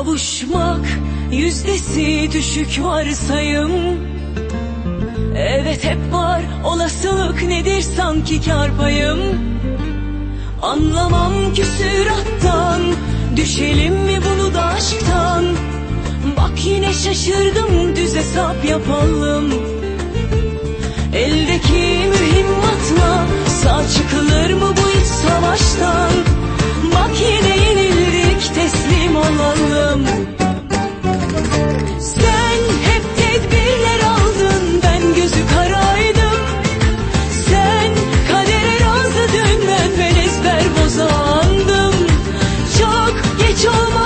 Kavuşmak yüzdesi düşük varsayım. Evet hep var olasılık nedir sanki kar payım Anlamam küsürattan Düşelim mi bunu da aşktan? Bak yine şaşırdım düz hesap yapalım. hiç.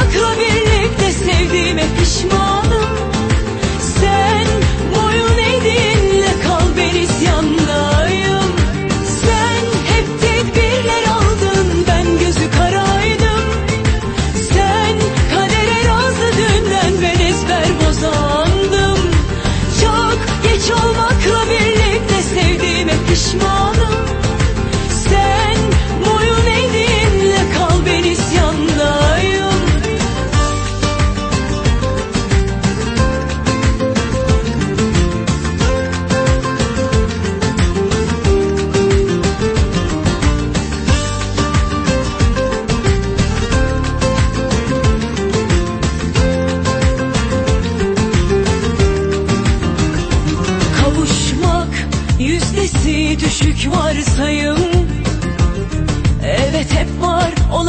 düşük varsayım. Evet hep var olan